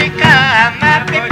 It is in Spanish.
música, amate